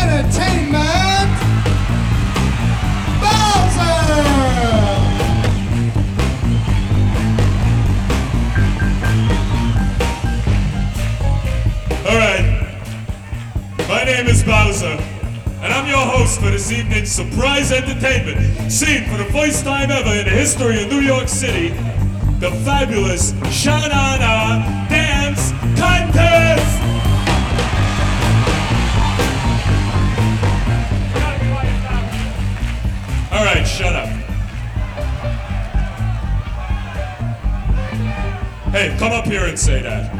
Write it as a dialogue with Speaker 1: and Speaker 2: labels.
Speaker 1: Entertainment, Bowser!
Speaker 2: All right. My name is Bowser, and I'm your host for this evening's surprise entertainment, seen for the first time ever in the history of New York City, the fabulous Sha-Na-Na Dance Contest! Hey, come up here and say that.